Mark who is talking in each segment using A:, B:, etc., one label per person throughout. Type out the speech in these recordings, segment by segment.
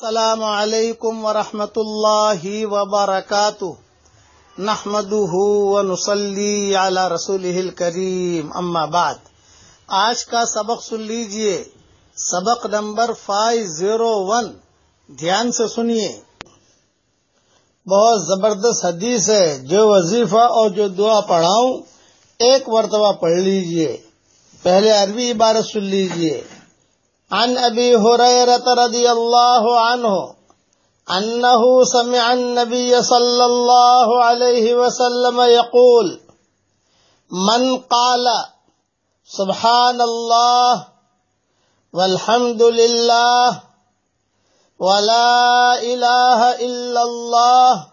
A: السلام علیکم ورحمۃ اللہ وبرکاتہ۔ نحمده ونصلي على رسوله الكريم اما بعد۔ آج کا سبق سن لیجیے۔ سبق نمبر 501 دھیان سے سنیے۔ بہت زبردست حدیث ہے۔ جو وظیفہ اور جو دعا پڑھاؤں، ایک مرتبہ پڑھ لیجیے۔ پہلے عربی عبارت سن لیجیے۔ عن ابي هريره رضي الله عنه انه سمع النبي صلى الله عليه وسلم يقول، من قال، سبحان الله، والحمد لله، ولا اله الا الله،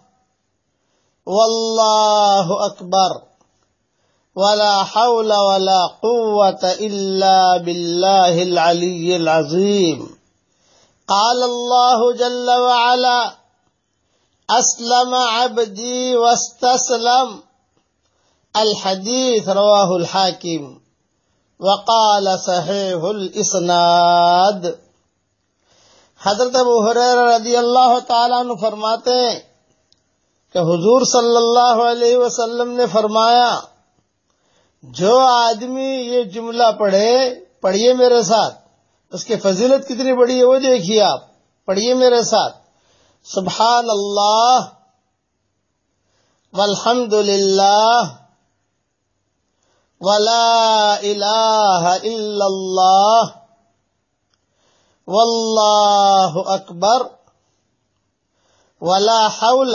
A: والله اكبر ولا حول ولا قوة إلا بالله العلي العظيم. قال الله جل وعلا، أسلم عبدي واستسلم. الحديث رواه الحاكم، وقال صحيح الإسناد. حضرت ابو حریر رضی اللہ تعالیٰ عنہ فرماتے ہیں کہ حضور صلی اللہ علیہ وسلم نے فرمایا جو آدمی یہ جملہ پڑھے، پڑھیے میرے ساتھ۔ اس کی فضیلت کتنی بڑی ہے وہ دیکھیے آپ۔ پڑھیے میرے ساتھ۔ سبحان اللہ والحمد للہ ولا الہ الا اللہ واللہ اکبر ولا حول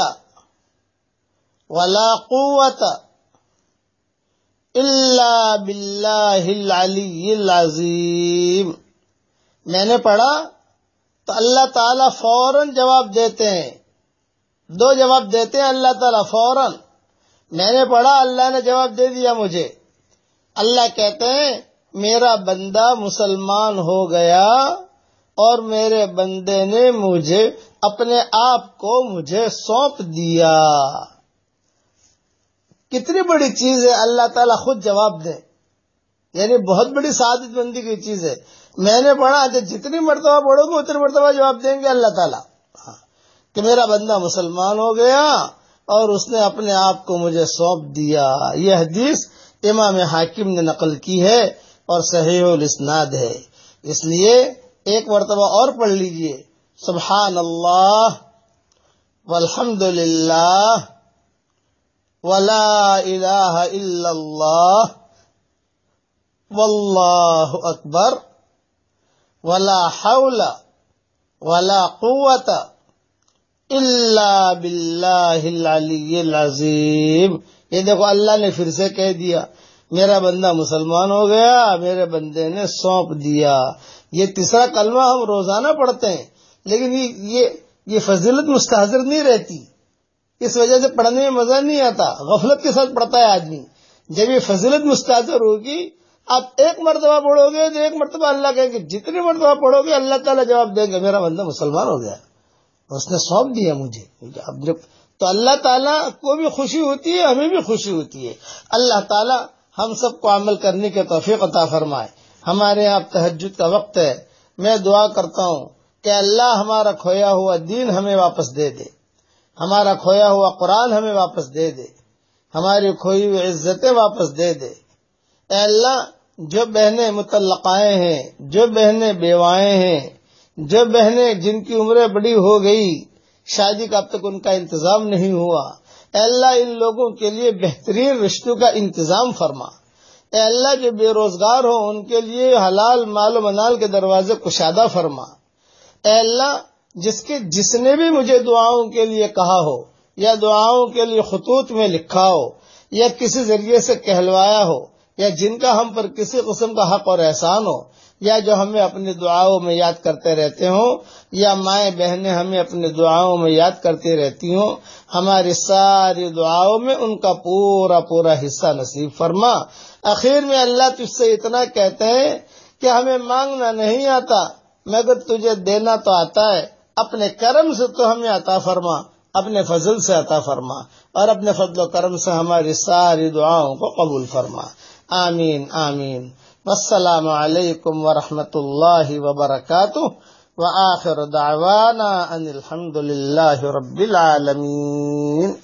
A: ولا قوت اللہ باللہ العلی العظیم میں نے پڑھا تو اللہ تعالی فوراً جواب دیتے ہیں۔ دو جواب دیتے ہیں اللہ تعالی فوراً۔ میں نے پڑھا، اللہ نے جواب دے دیا مجھے۔ اللہ کہتے ہیں، میرا بندہ مسلمان ہو گیا اور میرے بندے نے مجھے اپنے آپ کو مجھے سونپ دیا۔ کتنی بڑی چیز ہے، اللہ تعالیٰ خود جواب دے۔ یعنی بہت بڑی سعادت بندی کی چیز ہے۔ میں نے پڑھا کہ جتنی مرتبہ پڑھو گے، اتنی مرتبہ جواب دیں گے اللہ تعالیٰ۔ ہاں، کہ میرا بندہ مسلمان ہو گیا اور اس نے اپنے آپ کو مجھے سونپ دیا۔ یہ حدیث امام حاکم نے نقل کی ہے اور صحیح الاسناد ہے۔ اس لیے ایک مرتبہ اور پڑھ لیجیے۔ سبحان اللہ والحمد للہ ولا الہ الا اللہ واللہ اکبر ولا حول ولا قوت الا باللہ العلی العظیم یہ دیکھو، اللہ نے پھر سے کہہ دیا، میرا بندہ مسلمان ہو گیا، میرے بندے نے سونپ دیا۔ یہ تیسرا کلمہ ہم روزانہ پڑھتے ہیں، لیکن یہ یہ فضیلت مستحضر نہیں رہتی۔ اس وجہ سے پڑھنے میں مزہ نہیں آتا، غفلت کے ساتھ پڑھتا ہے آدمی۔ جب یہ فضیلت مستحضر ہوگی، آپ ایک مرتبہ پڑھو گے تو ایک مرتبہ اللہ کہیں گے جتنی مرتبہ پڑھو گے اللہ تعالیٰ جواب دیں گے، میرا بندہ مسلمان ہو گیا۔ اس نے سونپ دیا مجھے۔ اب جب تو اللہ تعالیٰ کو بھی خوشی ہوتی ہے، ہمیں بھی خوشی ہوتی ہے۔ اللہ تعالیٰ ہم سب کو عمل کرنے کے توفیق عطا فرمائے۔ ہمارے یہاں تہجد کا وقت ہے۔ میں دعا کرتا ہوں کہ اللہ ہمارا کھویا ہوا دین ہمیں واپس دے دے۔ ہمارا کھویا ہوا قرآن ہمیں واپس دے دے۔ ہماری کھوئی ہوئی عزتیں واپس دے دے۔ اے اللہ، جو بہنیں متعلقائیں ہیں، جو بہنیں بیوائیں ہیں، جو بہنیں جن کی عمریں بڑی ہو گئی، شادی کا اب تک ان کا انتظام نہیں ہوا۔ اے اللہ، ان لوگوں کے لیے بہترین رشتوں کا انتظام فرما۔ اے اللہ، جو بے روزگار ہو ان کے لیے حلال مال و منال کے دروازے کشادہ فرما۔ اے اللہ جس کے جس نے بھی مجھے دعاؤں کے لیے کہا ہو، یا دعاؤں کے لیے خطوط میں لکھا ہو، یا کسی ذریعے سے کہلوایا ہو، یا جن کا ہم پر کسی قسم کا حق اور احسان ہو، یا جو ہمیں اپنی دعاؤں میں یاد کرتے رہتے ہوں، یا مائیں بہنیں ہمیں اپنی دعاؤں میں یاد کرتی رہتی ہوں، ہماری ساری دعاؤں میں ان کا پورا پورا حصہ نصیب فرما۔ اخیر میں اللہ تجھ سے اتنا کہتے ہیں کہ ہمیں مانگنا نہیں آتا، مگر تجھے دینا تو آتا ہے۔ اپنے کرم سے تو ہمیں عطا فرما، اپنے فضل سے عطا فرما، اور اپنے فضل و کرم سے ہماری ساری دعاؤں کو قبول فرما۔ آمین آمین۔ والسلام علیکم ورحمۃ اللہ وبرکاتہ۔ وآخر دعوانا ان الحمد للہ رب العالمین۔